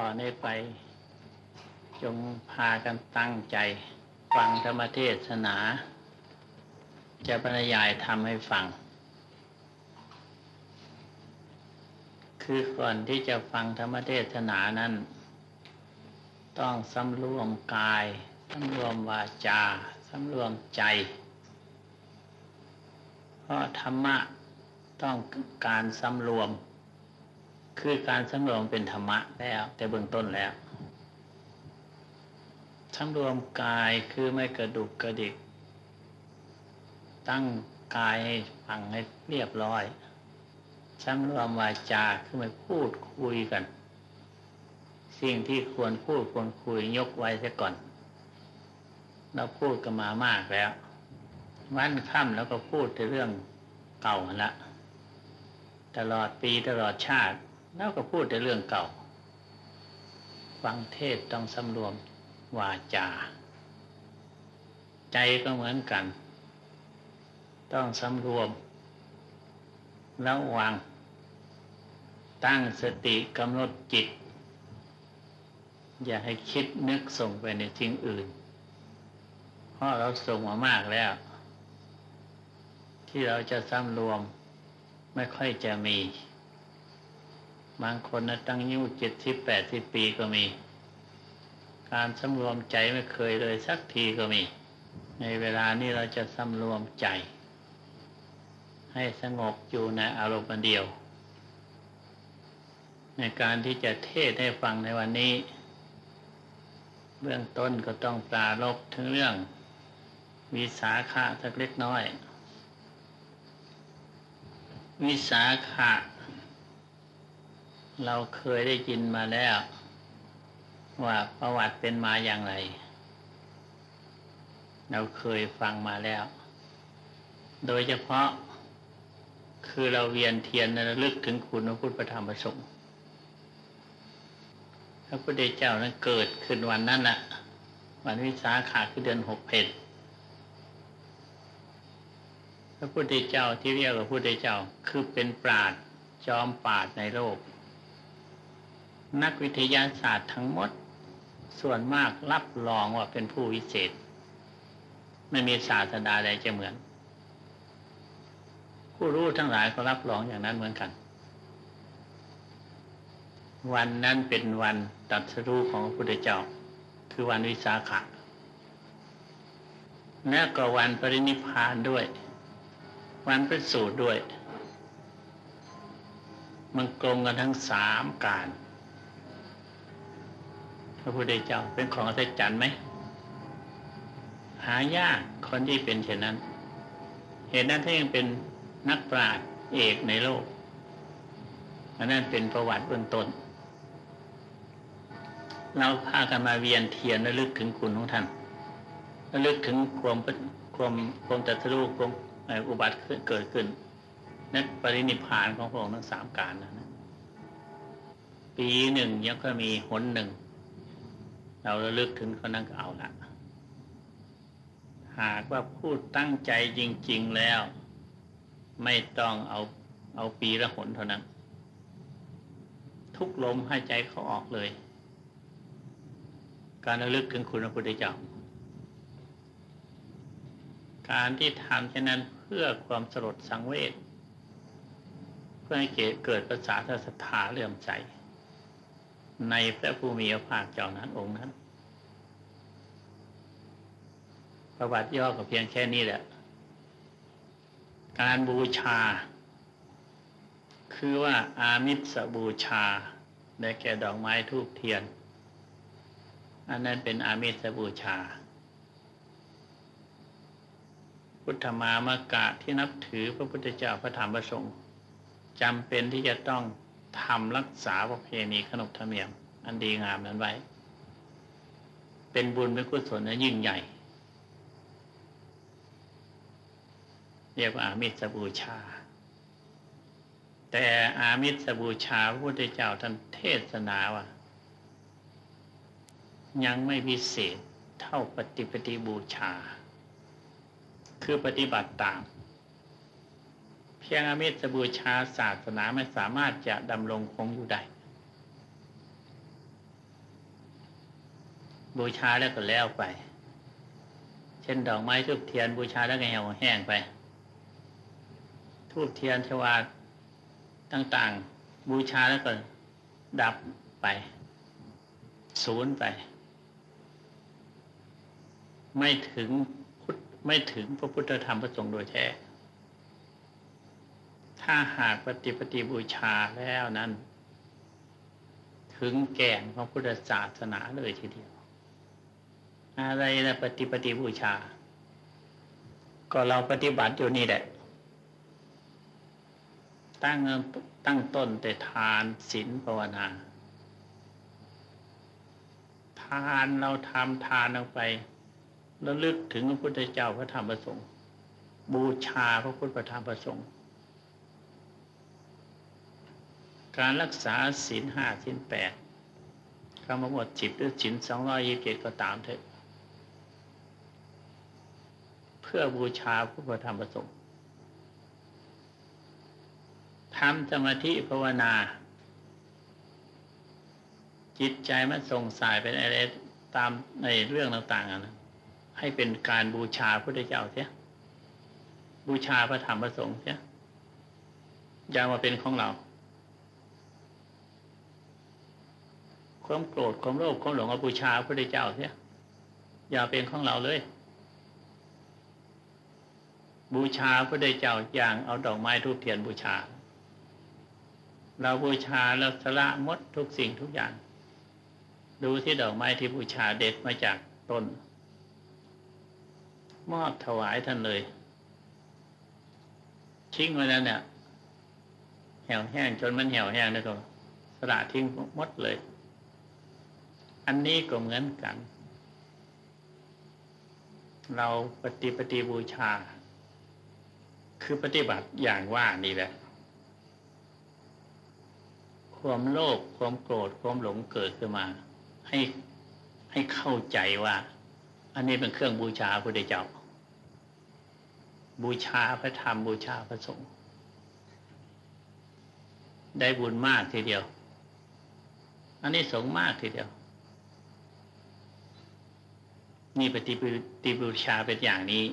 ต่อนนี้ไป จงพากันตั้งใจ ฟังธรรมเทศนา จะบรรยายทำให้ฟัง คือก่อนที่จะฟังธรรมเทศนานั้น ต้องสำรวมกายสำรวมวาจาสำรวมใจ เพราะธรรมะต้องการสำรวม คือการสำรวมเป็นธรรมะแล้ว แต่เบื้องต้นแล้วสำรวมกายคือไม่กระดุกกระดิก ตั้งกายให้ฟังให้เรียบร้อยสำรวมวาจาคือไม่พูดคุยกัน สิ่งที่ควรพูดควรคุยยกไว้ซะก่อน เราพูดกันมามากแล้ว วันค่ำแล้วก็พูดในเรื่องเก่าละตลอดปีตลอดชาติ แล้วก็พูดในเรื่องเก่า ฟังเทศต้องสำรวมวาจา ใจก็เหมือนกัน ต้องสำรวมระวัง ตั้งสติกำหนดจิต อย่าให้คิดนึกส่งไปในสิ่งอื่น เพราะเราส่งมามากแล้ว ที่เราจะสำรวมไม่ค่อยจะมี บางคนนะตั้งยิ้วเจ็ดสิบแปดสิบปีก็มี การสำรวมใจไม่เคยเลยสักทีก็มี ในเวลานี้เราจะสำรวมใจ ให้สงบอยู่ในอารมณ์เดียว ในการที่จะเทศให้ฟังในวันนี้ เบื้องต้นก็ต้องปราลบถึงเรื่องวิสาขะสักเล็กน้อย วิสาขะ เราเคยได้ยินมาแล้ว ว่าประวัติเป็นมาอย่างไร เราเคยฟังมาแล้ว โดยเฉพาะคือเราเวียนเทียนระลึกถึงคุณพระพุทธธรรมประสงค์พระพุทธเจ้านั้นเกิดขึ้นวันนั้นน่ะ วันวิสาขาคือเดือนหกเพนพระพุทธเจ้าที่เรียกว่าพุทธเจ้าคือเป็นปราดจอมปราดในโลก นักวิทยาศาสตร์ทั้งหมด ส่วนมากรับรองว่าเป็นผู้วิเศษ ไม่มีศาสดาใดจะเหมือน ผู้รู้ทั้งหลายก็รับรองอย่างนั้นเหมือนกัน วันนั้นเป็นวันตัดสรู้ของพระพุทธเจ้า คือวันวิสาขะและก็วันปรินิพานด้วย วันประสูติด้วย มันกลงกันทั้งสามการ พระพุทธเจ้าเป็นของอัศจรรย์ไหม หายากคนที่เป็นเช่นนั้น เหตุนั้นถ้ายังเป็นนักปราชญ์เอกในโลกอันนั้นเป็นประวัติเบื้องต้น เราพากันมาเวียนเทียนระลึกถึงคุณของท่านระลึกถึงความความความตัดสู้ความอุบัติเกิดขึ้นนักปรินิพานของพระองค์ทั้งสามการนะ ปีหนึ่งยังก็มีหนหนึ่ง เราระลึกถึงเขานั่งเอาละหากว่าพูดตั้งใจจริง ๆแล้ว ไม่ต้องเอาเอาปีละหนเท่านั้น ทุกลมหายใจเขาออกเลย การระลึกถึงคุณพระพุทธเจ้าการที่ทำเช่นนั้นเพื่อความสลดสังเวชเพื่อให้เกิดภาษาทศรัทธาเลื่อมใส ในพระผู้มีพระภาคเจ้านั้นองค์นั้น ประวัติย่อก็เพียงแค่นี้แหละ การบูชา คือว่าอามิสบูชาได้แก่ดอกไม้ทูบเทียน อันนั้นเป็นอามิสบูชา พุทธมามกะที่นับถือพระพุทธเจ้าพระธรรมพระสงฆ์จำเป็นที่จะต้อง ทำรักษาประเพณีขนบธรรมเนียม อันดีงามนั้นไว้ เป็นบุญเป็นกุศลและยิ่งใหญ่ เรียกว่าอามิสบูชา แต่อามิสบูชาพระพุทธเจ้าท่านเทศนาว่า ยังไม่พิเศษเท่าปฏิปฏิบูชา คือปฏิบัติตาม เพียงอมิสบูชาศาสนาไม่สามารถจะดำรงคงอยู่ได้ บูชาแล้วก็แล้วไป เช่นดอกไม้ทูบเทียนบูชาแล้วก็เหี่ยวแห้งไปทูบเทียนชวาต่างๆ บูชาแล้วก็ดับไป ศูนย์ไป ไม่ถึงไม่ถึงพระพุทธธรรมประสงค์โดยแท้ ถ้าหากปฏิปฏิบูชาแล้วนั้น ถึงแก่นของพุทธศาสนาเลยทีเดียว อะไรนะปฏิปฏิบูชา ก็เราปฏิบัติอยู่นี่แหละ ตั้งตั้งต้นแต่ทานศีลภาวนา ทานเราทำทานออกไป แล้วลึกถึงพระพุทธเจ้าพระธรรมพระสงฆ์บูชาพระพุทธพระธรรมพระสงฆ์ การรักษาศีลห้าศีลแปดคำหมดจิตหรือศีลสองร้อยยี่สิบเจ็ดก็ตามเถอะ เพื่อบูชาพระพุทธธรรมพระสงฆ์ทำสมาธิภาวนา จิตใจมันส่งสายเป็นอะไรตามในเรื่องต่างๆนะให้เป็นการบูชาพระพุทธเจ้าเสียบูชาพระธรรมพระสงฆ์เสียอย่ามาเป็นของเรา ความโกรธความโลภความหลงเอาบูชาพระเจ้าเสียอย่าเป็นของเราเลย บูชาพระเจ้าอย่างเอาดอกไม้ทูบเทียนบูชา เราบูชาเราสละมดทุกสิ่งทุกอย่าง ดูที่ดอกไม้ที่บูชาเด็ดมาจากต้น มอบถวายท่านเลยทิ้งไว้แล้วเนี่ยเหี่ยวแห้งจนมันเหี่ยวแห้งแล้วก็สละทิ้งหมดเลย อันนี้ก็เหมือนกัน เราปฏิปฏิบูชา คือปฏิบัติอย่างว่านี่แหละ ความโลภความโกรธความหลงเกิดขึ้นมา ให้ให้เข้าใจว่า อันนี้เป็นเครื่องบูชาพระพุทธเจ้า บูชาพระธรรมบูชาพระสงฆ์ได้บุญมากทีเดียว อันนี้สงมากทีเดียว นี่ปฏิปฏิบูชาเป็นอย่างนี้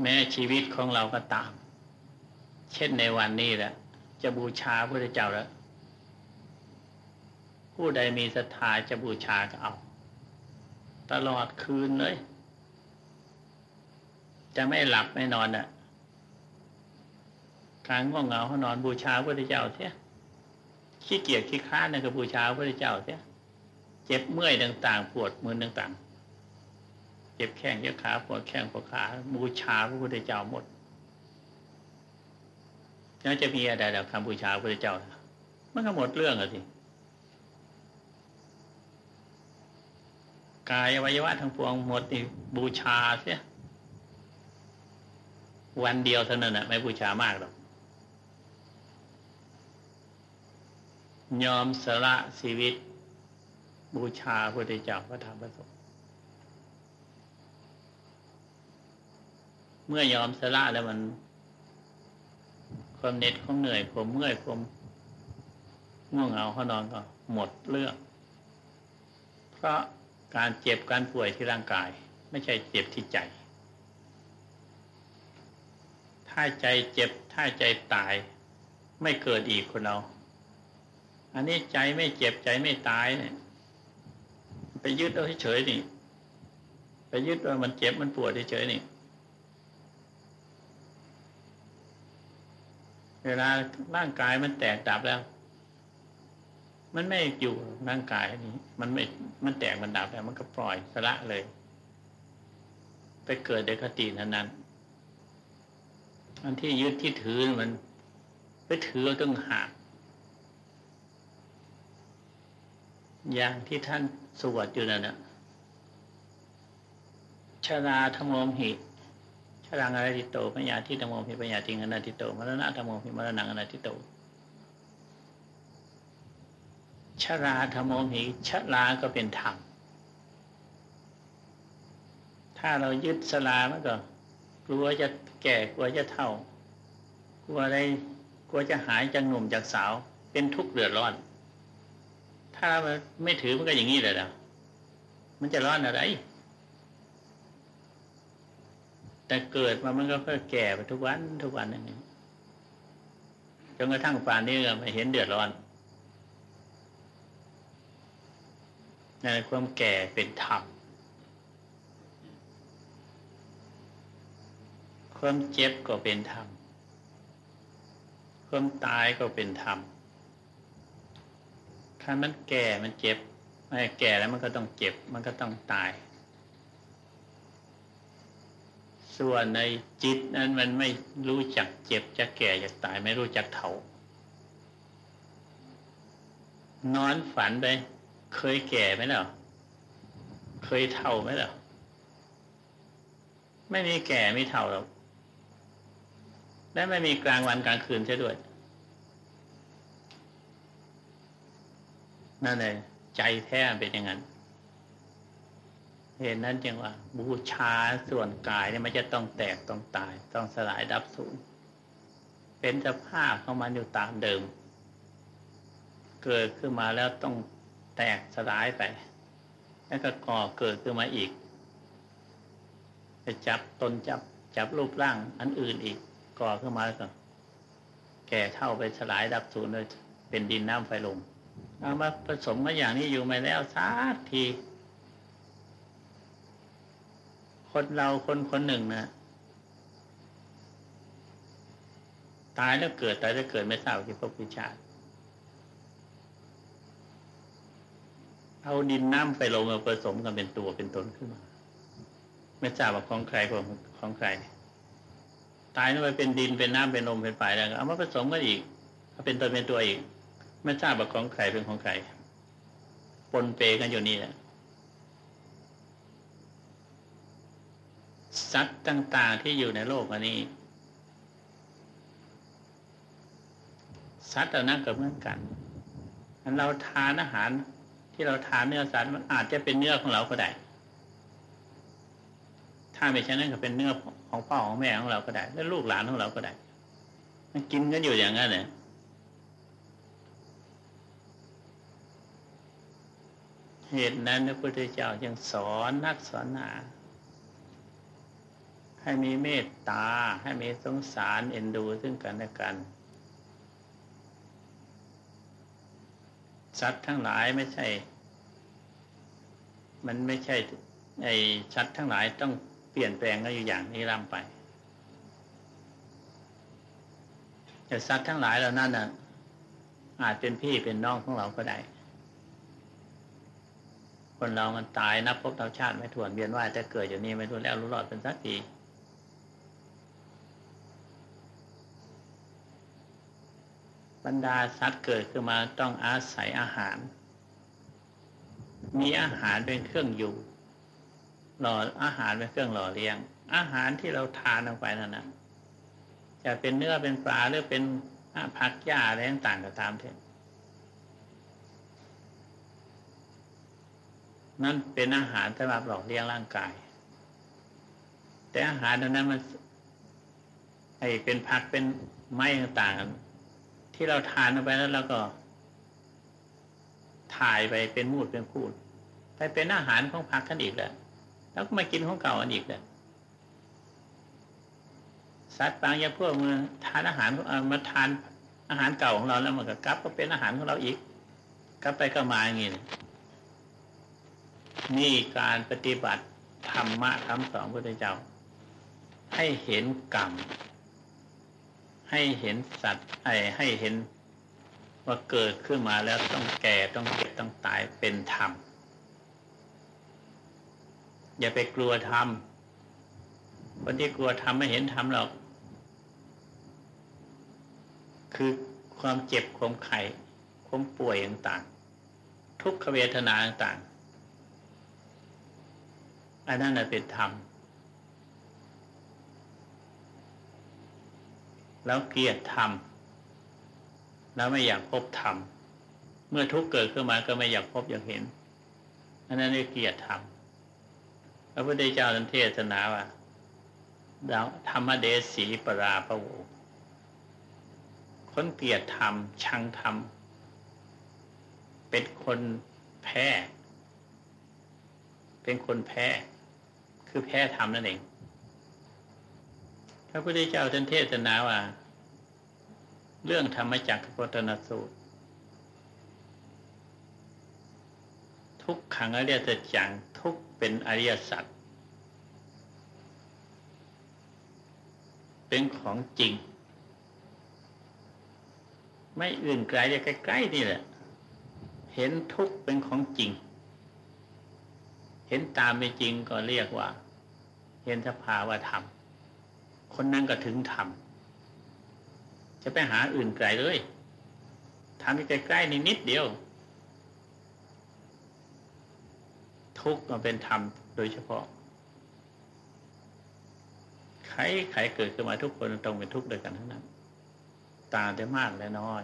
แม้ชีวิตของเราก็ตาม เช่นในวันนี้แหละจะบูชาพระเจ้าแล้ว ผู้ใดมีศรัทธาจะบูชาก็เอา ตลอดคืนเลย จะไม่หลับไม่นอนอะการง่วงเหงาเขานอนบูชาพระเจ้าเสียขี้เกียจขี้ค้านนั่นก็บูชาพระเจ้าเสีย เจ็บเมื่อยต่างๆ ปวดมือต่างๆ เจ็บแข้งเจ็บขาปวดแข้งปวดขาบูชาพระพุทธเจ้าหมดแล้วจะมีอะไรแบบคำบูชาพระพุทธเจ้ามันก็หมดเรื่องอะสิกายอวัยวะทั้งปวงหมดนี่บูชาเสียวันเดียวเท่านั้นนะไม่บูชามากหรอกยอมสละชีวิต บูชาพระพุทธเจ้าพระธรรมพระสงฆ์เมื่อยอมสละแล้วมัน ความเหน็ดความเหนื่อยความเมื่อยความง่วงเหงาเขานอนก็หมดเรื่อง เพราะการเจ็บการป่วยที่ร่างกาย ไม่ใช่เจ็บที่ใจ ถ้าใจเจ็บถ้าใจตาย ไม่เกิดอีกคนเรา อันนี้ใจไม่เจ็บใจไม่ตายเนี่ย ไปยึดเอาเฉยนี่ ไปยึดว่ามันเจ็บมันปวดเฉยนี่ เวลาร่างกายมันแตกดับแล้ว มันไม่อยู่ร่างกายนี้ มันไม่มันแตกมันดับแล้ว มันก็ปล่อยสละเลย ไปเกิดในคตินั้นนั้นอันที่ยึดที่ถือมัน ไปถือต้องหากอย่างที่ท่าน สวดอยู่นั่นนะชราธรรมหิชรังอนัติโตปัญญาที่ธรรมหิปัญญาติงอนัติโตมรณะธรรมหิมรณังอนัติโตชราธรรมหิชราก็เป็นธรรมถ้าเรายึดสลามันก็กลัวจะแก่กลัวจะเท่ากลัวอะไรกลัวจะหายจากหนุ่มจากสาว เป็นทุกข์เดือดร้อน ถ้าไม่ถือมันก็อย่างนี้เลยนะมันจะร้อนอะไร แต่เกิดมามันก็เพื่อแก่ไปทุกวันทุกวันนั่นเองจนกระทั่งป่านนี้ไม่เห็นเดือดร้อนในความแก่เป็นธรรม ความเจ็บก็เป็นธรรม ความตายก็เป็นธรรม ถ้ามันแก่มันเจ็บไม่แก่แล้วมันก็ต้องเจ็บ มันก็ต้องตาย ส่วนในจิตนั้นมันไม่รู้จักเจ็บจะแก่จะตายไม่รู้จักเถานอนฝันไป เคยแก่ไหมล่ะเคยเท่าไหมล่ะไม่มีแก่ไม่เท่าหรอกและไม่มีกลางวันกลางคืนใช่ด้วย นั่นเลยใจแท้เป็นอย่างนั้นเห็นนั้นจึงว่า บูชาส่วนกายเนี่ยมันจะต้องแตกต้องตาย ต้องสลายดับสูญเป็นสภาพของมันอยู่ตามเดิม เกิดขึ้นมาแล้วต้องแตกสลายไป แล้วก็ก่อเกิดขึ้นมาอีกจะจับตนจับจับรูปร่างอันอื่นอีก ก่อขึ้นมาแล้วก็แก่เท่าไปสลายดับสูญเลยเป็นดินน้ำไฟลม เอามาผสมกันอย่างนี้อยู่มาแล้วสักที คนเราคนคนหนึ่งนะตายแล้วเกิดตายแล้วเกิดไม่ทราบกี่ภพกี่ชาติเอาดินน้ำไปลงมาผสมกันเป็นตัวเป็นตนขึ้นมา ไม่ทราบว่าของใครของของใคร ตายแล้วไปเป็นดินเป็นน้ำเป็นลมเป็นไฟแล้วเอามาผสมกันอีกเอาเป็นตนเป็นตัวอีก ไม่ทราบว่าของใครเป็นของใครปนเปกันอยู่นี่แหละสัตว์ต่าง ๆที่อยู่ในโลกอันนี้สัตว์เหล่านั้นก็เหมือนกันเราทานอาหาร ที่เราทานเนื้อสัตว์มันอาจจะเป็นเนื้อของเราก็ได้ถ้าไม่ใช่นั้นก็เป็นเนื้อของพ่อของแม่ของเราก็ได้ และลูกหลานของเราก็ได้ มันกินกันอยู่อย่างนั้นเนี่ย เหตุนั้นพระพุทธเจ้าจึงสอนนักสอนหนา ให้มีเมตตาให้มีสงสารเอ็นดูซึ่งกันและกัน สัตว์ทั้งหลายไม่ใช่ มันไม่ใช่ไอ้สัตว์ทั้งหลายต้องเปลี่ยนแปลงกันอยู่อย่างนี้ร่ำไปแต่สัตว์ทั้งหลายเหล่านั้นน่ะอาจเป็นพี่เป็นน้องของเราก็ได้ คนเรามันตายนับพบเท่าชาติไม่ถ้วนเวียนว่ายแต่เกิดอยู่นี่ไม่รู้แล้วรู้หลอดเป็นสักทีบรรดาสัตว์เกิดขึ้นมาต้องอาศัยอาหาร มีอาหารเป็นเครื่องอยู่ หล่ออาหารเป็นเครื่องหล่อเลี้ยง อาหารที่เราทานลงไปนั่นนะจะเป็นเนื้อเป็นปลาหรือเป็นผักหญ้าอะไรต่างๆก็ตามเถอะ นั่นเป็นอาหารสำหรับหล่อเลี้ยงร่างกาย แต่อาหารนั้นมันไอเป็นผักเป็นไม้ต่างๆที่เราทานไปแล้วเราก็ถ่ายไปเป็นมูดเป็นพูดไปเป็นอาหารของผักกันอีกแหละแล้วก็มากินของเก่าอันอีกแหละสัตว์บางอย่างพวกมือทานอาหารมาทานอาหารเก่าของเราแล้วมันก็กลับก็เป็นอาหารของเราอีก กลับไปก็มาอย่างนี้ นี่การปฏิบัติธรรมะคำสอนพระพุทธเจ้า ให้เห็นกรรม ให้เห็นสัตว์ไอ้ให้เห็นว่าเกิดขึ้นมาแล้วต้องแก่ต้องเจ็บต้องตายเป็นธรรม อย่าไปกลัวธรรมคนที่กลัวธรรมไม่เห็นธรรมหรอก คือความเจ็บความไข้ความป่วยต่างๆ ทุกขเวทนาต่างๆ อันนั้นเป็นธรรม แล้วเกลียดธรรม แล้วไม่อยากพบธรรม เมื่อทุกเกิดขึ้นมาก็ไม่อยากพบอยากเห็น อันนั้นเรียกเกลียดธรรม พระพุทธเจ้าท่านเทศนาว่าธรรมเดสีปราปโวคนเกลียดธรรม ชังธรรม เป็นคนแพ้ เป็นคนแพ้ คือแพ้ธรรมนั่นเองพระพุทธเจ้าท่านเทศนาว่า เรื่องธรรมจักรพุทธนสูตร ทุกขังอริยสัจจังทุกเป็นอริยสัจเป็นของจริง ไม่อื่นไกลจะใกล้ๆนี่แหละ เห็นทุกเป็นของจริง เห็นตามเป็นจริงก็เรียกว่า เห็นสภาวะธรรม คนนั้นก็ถึงธรรม จะไปหาอื่นไกลเลยทำใกล้ๆนิดเดียว ทุกข์มาเป็นธรรมโดยเฉพาะ ใครใครเกิดขึ้นมาทุกคนต้องเป็นทุกข์ด้วยกันทั้งนั้น ตางแต่มากและน้อย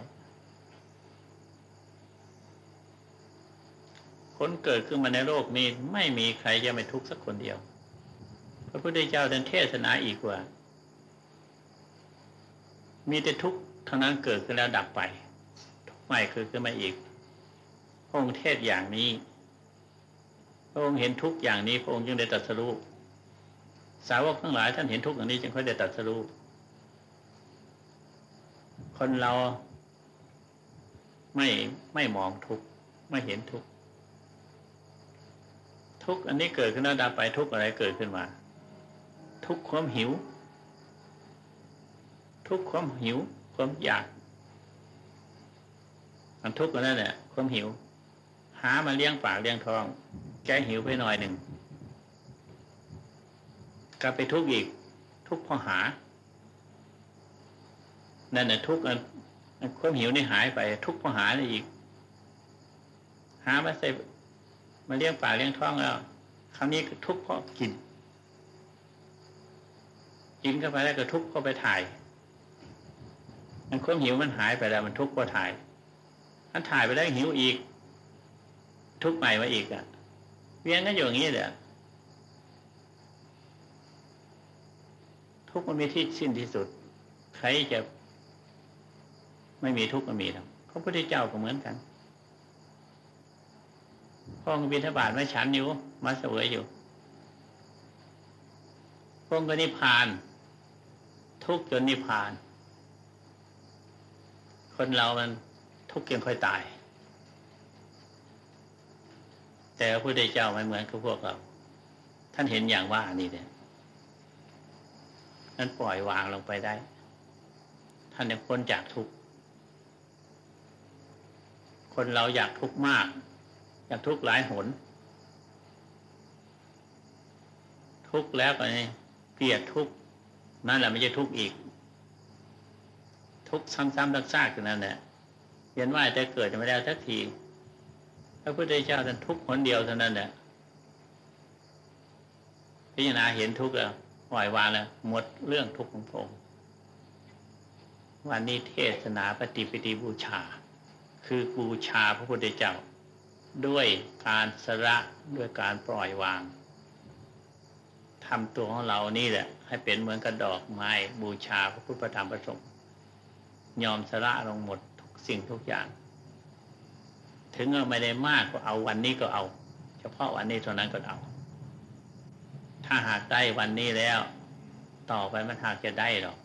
คนเกิดขึ้นมาในโลกนี้ไม่มีใครจะไม่ทุกข์สักคนเดียว พระพุทธเจ้าท่านเทศนาอีกว่า มีแต่ทุกข์เท่านั้นเกิดขึ้นแล้วดับไป ทุกข์ใหม่เกิดขึ้นมาอีก พระองค์เทศอย่างนี้ พระองค์เห็นทุกข์อย่างนี้ พระองค์จึงได้ตรัสรู้สาวกทั้งหลายท่านเห็นทุกข์อย่างนี้จึงค่อยได้ตรัสรู้คนเราไม่ไม่มองทุกข์ไม่เห็นทุกข์ ทุกอันนี้เกิดขึ้นแล้วดับไปทุกอะไรเกิดขึ้นมา ทุกความหิว ทุกความหิว ความอยากอันทุกข์ก็นั่นแหละความหิว หามาเลี้ยงปากเลี้ยงท้องแกหิวไปหน่อยหนึ่งกลับไปทุกข์อีก ทุกข์เพราะหา นั่นแหละทุกข์อันความหิวนี่หายไป ทุกข์เพราะหานี่อีก หามาใส่ มาเลี้ยงปาเลี้ยงท้องแล้วคราวนี้ก็ทุกข์เพราะกิน กินเข้าไปแล้วก็ทุกข์เพราะไปถ่าย มันความหิวมันหายไปแล้ว มันทุกข์เพราะถ่ายมันถ่ายไปแล้วหิวอีก ทุกข์ใหม่มาอีกอะ เวียนกันอยู่อย่างนี้แหละทุกข์มันมีที่สิ้นที่สุด ใครจะไม่มีทุกข์ก็มีหรอกพระพุทธเจ้าก็เหมือนกัน พองบิณฑบาตมาฉันอยู่ มาเสวยอยู่พงก็นิพพาน ทุกจนนิพพาน คนเรามันทุกข์จนค่อยตาย แต่พระพุทธเจ้าไม่เหมือนกับพวกเรา ท่านเห็นอย่างว่านี่เนี่ยนั้นปล่อยวางลงไปได้ ท่านจะพ้นจากทุกข์คนเราอยากทุกข์มากากทุกหลายหน ทุกแล้วก็เกลียดทุกนั่นแหละไม่ใช่ทุกอีก ทุกซ้ำๆซากๆอยู่นั่นแหละเห็นว่าจะเกิดจะไม่ได้สักทีพระพุทธเจ้าท่านทุกข์คนเดียวเท่านั้นแหละพิจารณาเห็นทุกข์แล้วปล่อยวางแล้วหมดเรื่องทุกข์ของพระองค์วันนี้เทศนาปฏิปฏิบูชา คือบูชาพระพุทธเจ้า ด้วยการสละด้วยการปล่อยวางทำตัวของเรานี่แหละ ให้เป็นเหมือนกระดอกไม้บูชาพระพุทธธรรมประสงค์ยอมสละลงหมดทุกสิ่งทุกอย่าง ถึงเราไม่ได้มากก็เอาวันนี้ก็เอา เฉพาะวันนี้เท่านั้นก็เอา ถ้าหากได้วันนี้แล้ว ต่อไปมันหากจะได้หรอก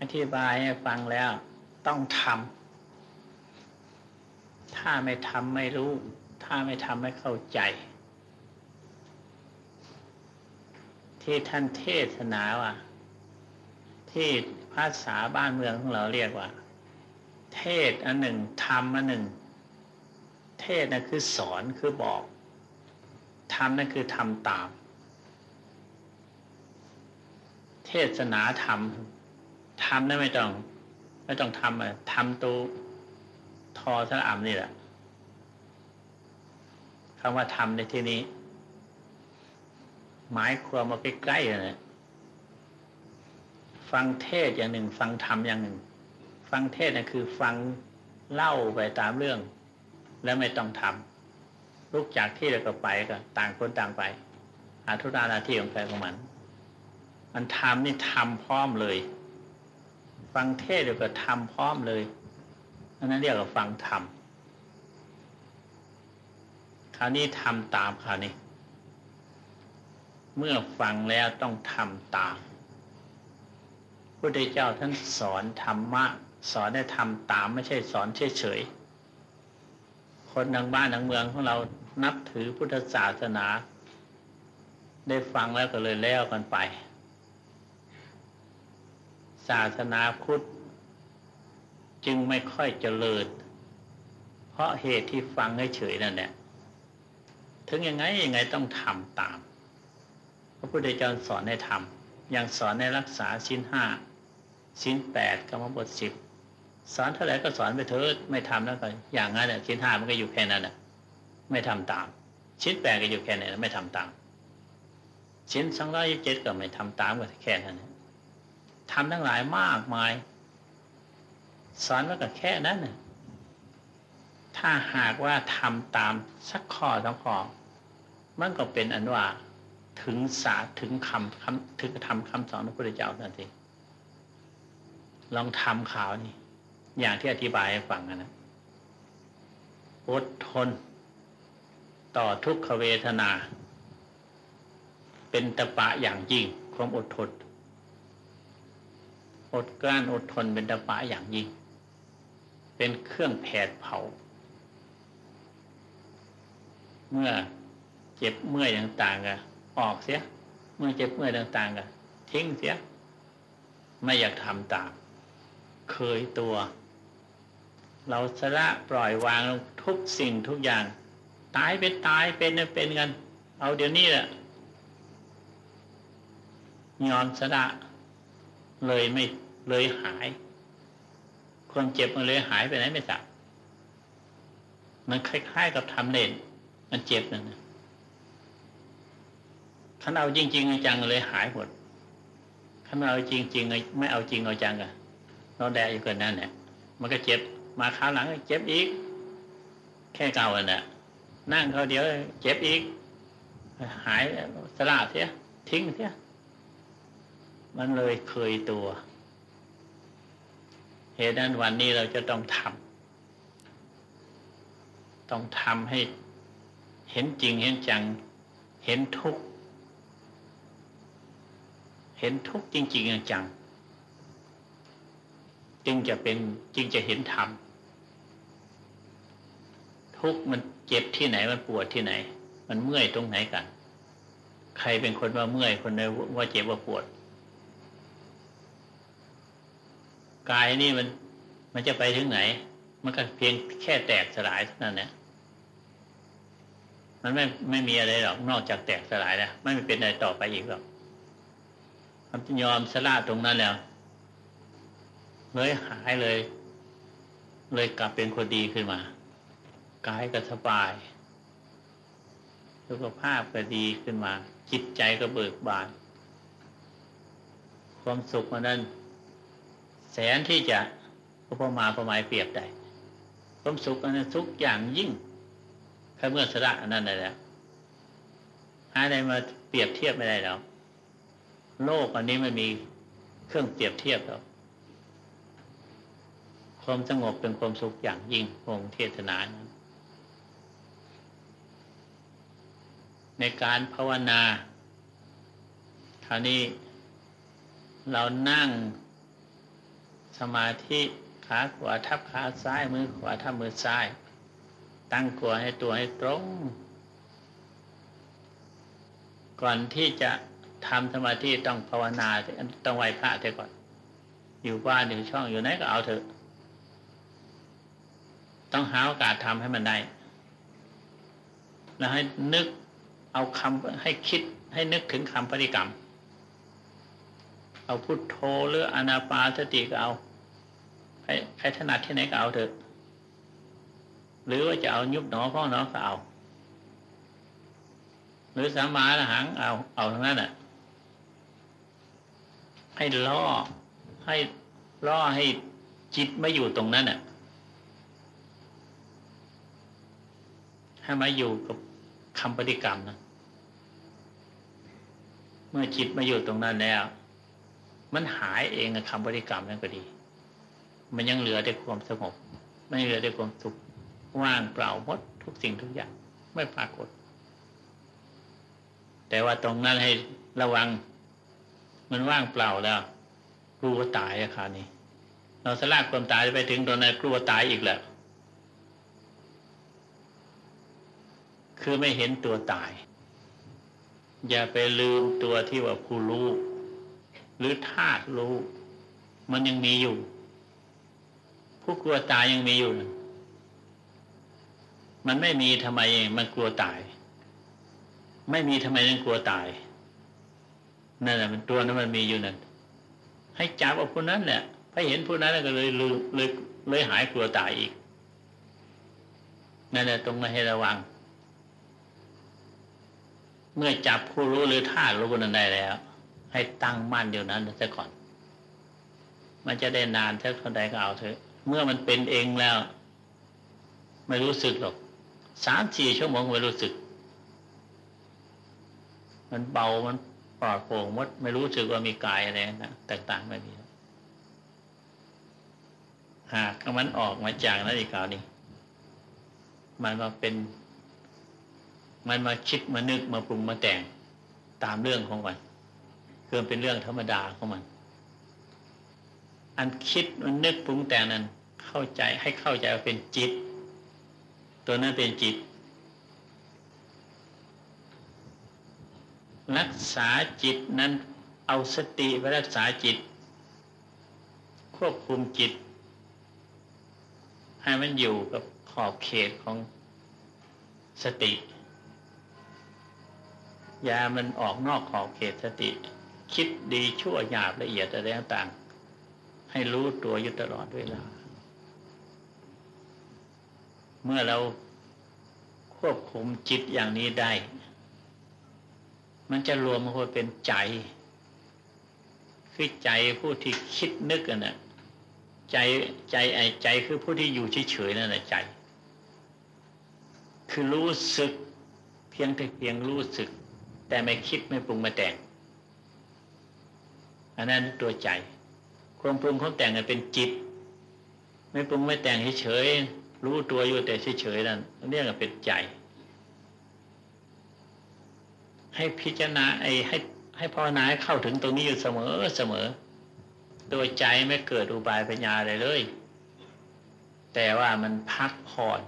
อธิบายให้ฟังแล้วต้องทำ ถ้าไม่ทำไม่รู้ ถ้าไม่ทำไม่เข้าใจ ที่ท่านเทศนาว่าที่ภาษาบ้านเมืองของเราเรียกว่า เทศอันหนึ่งธรรมอันหนึ่ง เทศนั่นคือสอนคือบอกธรรมนั่นคือทำตาม เทศนาธรรมทำได้ไม่ต้อง ไม่ต้องทำอะทำตัว ทอสระอำนี่แหละคำว่าทำในที่นี้ หมายความมาใกล้ๆเลยฟังเทศอย่างหนึ่ง ฟังธรรมอย่างหนึ่ง ฟังเทศนั่คือ ฟังเล่าไปตามเรื่อง แล้วไม่ต้องทำลุกจากที่แล้วก็ไปก็ ต่างคนต่างไป อาทุรานาที่ของใครของมัน มันทำนี่ทำพร้อมเลย ฟังเทศเดี๋ยวก็ทำพร้อมเลย นนั้นเรียกว่าฟังธรรมคราวนี้ทำตามคราวนี้ เมื่อฟังแล้วต้องทำตามพระพุทธเจ้าท่านสอนธรรมะสอนให้ทำตามไม่ใช่สอนเฉยๆ คนทางบ้านทางเมืองของเรานับถือพุทธศาสนา ได้ฟังแล้วก็เลยแล้วกันไป ศาสนาพุทธ จึงไม่ค่อยเจริญ เพราะเหตุที่ฟังเฉยๆนั่นแหละถึงยังไงยังไงต้องทำตาม พระพุทธเจ้าสอนให้ทำอย่างสอนในรักษาชิ้นห้าชิ้นแปดกรรมบทสิบสอนเท่าไหร่ก็สอนไปเถิดไม่ทำแล้วก็อย่างนั้นชิ้นห้ามันก็อยู่แค่นั้นแหละไม่ทำตาม ชิ้นแปดก็อยู่แค่นั้นไม่ทำตาม ชิ้นสองร้อยยี่สิบเจ็ดก็ไม่ทำตามก็แค่นั้นทำทั้งหลายมากมาย สอนแล้วก็แค่นั้นนะถ้าหากว่าทำตามสักข้อสองข้อมันก็เป็นอันว่าถึงสาถึงคำคำถึงทำคำสอนของพระพุทธเจ้านั่นเองลองทำข่าวนี่ อย่างที่อธิบายให้ฟังนะอดทน ต่อทุกขเวทนา เป็นตะปะอย่างยิ่งความอดทนอดกลั้นอดทนเป็นตะปะอย่างยิ่ง เป็นเครื่องแผดเผา เมื่อเจ็บเมื่อยต่างๆก็ออกเสีย เมื่อเจ็บเมื่อยต่างๆก็ทิ้งเสีย ไม่อยากทำตาม เคยตัว เราสละปล่อยวางทุกสิ่งทุกอย่าง ตายเป็นตายเป็นเป็นกัน เอาเดี๋ยวนี้แหละยอมสละเลยไม่เลยหาย ความเจ็บมันเลยหายไปไหนไม่ทราบมันคล้ายๆกับทำเล่นมันเจ็บนั่นนะขันเอาจริงๆจังเลยหายหมดขันเอาจริงๆไม่เอาจริงเอาจังอะเราแดอยู่กันนั่นเนี่ยมันก็เจ็บ มาคราวหลังก็เจ็บอีก แค่เก่าอันน่ะนั่งเขาเดียวเจ็บอีก หายสลาดเสียทิ้งเสียมันเลยเคยตัว เหตุนั้นวันนี้เราจะต้องทำต้องทำให้เห็นจริงเห็นจัง เห็นทุกเห็นทุกจริงๆจัง จึงจะเป็นจึงจะเห็นธรรมทุกมันเจ็บที่ไหนมันปวดที่ไหน มันเมื่อยตรงไหนกัน ใครเป็นคนว่าเมื่อยคนไหนว่าเจ็บว่าปวด กายนี่มัน มันจะไปถึงไหน มันก็เพียงแค่แตกสลายเท่านั้นเนี่ยมันไม่ไม่มีอะไรหรอกนอกจากแตกสลายแล้วไม่เป็นอะไรต่อไปอีกหรอกมันยอมสละตรงนั้นแล้วเลยหายเลย เลยกลับเป็นคนดีขึ้นมากายก็สบายสุขภาพก็ดีขึ้นมา จิตใจก็เบิกบาน ความสุขมันนั้น แสนที่จะอุปมาประมาณเปรียบได้ความสุขอันนั้นทุกอย่างยิ่งแค่เมื่อสระอันนั้นแหละหาอะไรมาเปรียบเทียบไม่ได้แล้วโลกอันนี้ไม่มีเครื่องเปรียบเทียบหรอกความสงบเป็นความสุขอย่างยิ่งองค์เทศนานั้นในการภาวนาคราวนี้เรานั่ง สมาธิขาขวาทับขาซ้ายมือขวาทับมือซ้าย ตั้งกัวให้ตัวให้ตรง ก่อนที่จะทำสมาธิต้องภาวนาต้องไหวพระเถอะก่อน อยู่บ้านอยู่ช่องอยู่ไหนก็เอาเถอะ ต้องหาโอกาสทำให้มันได้ แล้วให้นึกเอาคำให้คิดให้นึกถึงคำปฏิกรรม เอาพุทโธหรืออนาปาสติก็เอา ใครใครถนัดที่ไหนก็เอาเถอะ หรือว่าจะเอายุบหนอพ้องหนอก็เอา หรือสามาละหังเอาเอาทั้งนั้นอะ ให้ล่อให้ล่อให้จิตไม่อยู่ตรงนั้นอะ ให้มาอยู่กับคำปฏิกรรมนะเมื่อจิตมาอยู่ตรงนั้นแล้ว มันหายเองกับคำปฏิกรรมนั่นก็ดี มันยังเหลือแต่ความสงบ ไม่เหลือแต่ความสุขว่างเปล่าหมดทุกสิ่งทุกอย่างไม่ปรากฏ แต่ว่าตรงนั้นให้ระวัง มันว่างเปล่าแล้ว กลัวตายอะคานี้เราสลากความตายไปถึงตรงนั้นกลัวตายอีกแล้วคือไม่เห็นตัวตาย อย่าไปลืมตัวที่ว่าผู้รู้ หรือธาตุรู้ มันยังมีอยู่ ผู้กลัวตายยังมีอยู่ มันไม่มีทำไมมันกลัวตาย ไม่มีทำไมยังกลัวตายนั่นแหละมันตัวนั้นมันมีอยู่นั่นให้จับเอาผู้นั้นแหละพอเห็นผู้นั้นก็เลยลืมเลยเลยหายกลัวตายอีกนั่นแหละตรงนั้นให้ระวัง เมื่อจับผู้รู้หรือธารู้นั้นได้แล้ว ให้ตั้งมั่นเดี๋ยวนั้นซะก่อน มันจะได้นานเท่าใดก็เอาเถอะ เมื่อมันเป็นเองแล้ว ไม่รู้สึกหรอกสามสี่ชั่วโมงไม่รู้สึก มันเบามันปลอดโปร่งมดไม่รู้สึกว่ามีกายอะไรนะแตกต่างไม่มีหากมันออกมาจากนั้นอีกคราวนี้ มันมาเป็น มันมาคิดมานึกมาปรุงมาแต่งตามเรื่องของมันคือเป็นเรื่องธรรมดาของมัน อันคิดมันนึกปรุงแต่งนั้น เข้าใจให้เข้าใจว่าเป็นจิต ตัวนั้นเป็นจิต รักษาจิตนั้นเอาสติไปรักษาจิต ควบคุมจิต ให้มันอยู่กับขอบเขตของสติยามันออกนอกขอบเขตสติ คิดดีชั่วหยาบละเอียดอะไรต่าง ให้รู้ตัวอยู่ตลอดเวลา เมื่อเราควบคุมจิตอย่างนี้ได้ มันจะรวมมาเป็นใจ คือใจผู้ที่คิดนึกนนะใจใจไอ้ใจคือผู้ที่อยู่เฉยๆนั่นแหละใจ คือรู้สึก เพียงแต่เพียงรู้สึก แต่ไม่คิดไม่ปรุงไม่แต่ง อันนั้นตัวใจ ความปรุงควาแต่งเป็นจิต ไม่ปรุงไม่แต่งเฉยๆรู้ตัวอยู่แต่เฉยๆนั่นเรียกว่าเป็นใจ ให้พิจารณาไอ้ให้ให้ภาวนาให้เข้าถึงตรงนี้อยู่เสมอเสมอตัวใจไม่เกิดอุบายปัญญาเลยเลย แต่ว่ามันพักผ่อน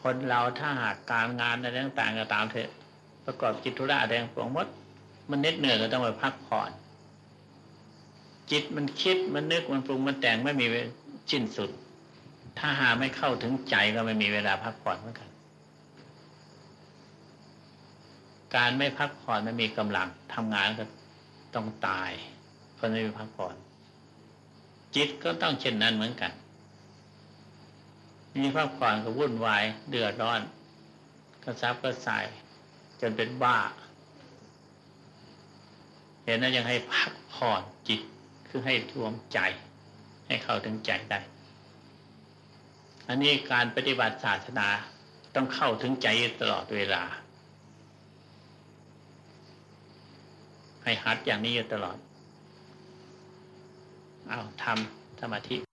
คนเราถ้าหากการงานอะไรต่างๆก็ตามเถอะ ประกอบจิตธุระแดงปวงมด มันเน็ดเหนื่อยก็ต้องไปพักผ่อน จิตมันคิดมันนึกมันปรุงมันแต่งไม่มีสิ้นสุด ถ้าหาไม่เข้าถึงใจก็ไม่มีเวลาพักผ่อนเหมือนกัน การไม่พักผ่อนไม่มีกำลังทำงานก็ต้องตาย เพราะไม่มีพักผ่อน จิตก็ต้องเช่นนั้นเหมือนกัน มีพักผ่อนก็วุ่นวายเดือดร้อนกระซับกระส่ายจนเป็นบ้าเห็นนั้นยังให้พักผ่อนจิต คือให้รวมใจ ให้เข้าถึงใจได้ อันนี้การปฏิบัติศาสนาต้องเข้าถึงใจตลอดเวลา ให้หัดอย่างนี้อยู่ตลอด เอาทำสมาธิ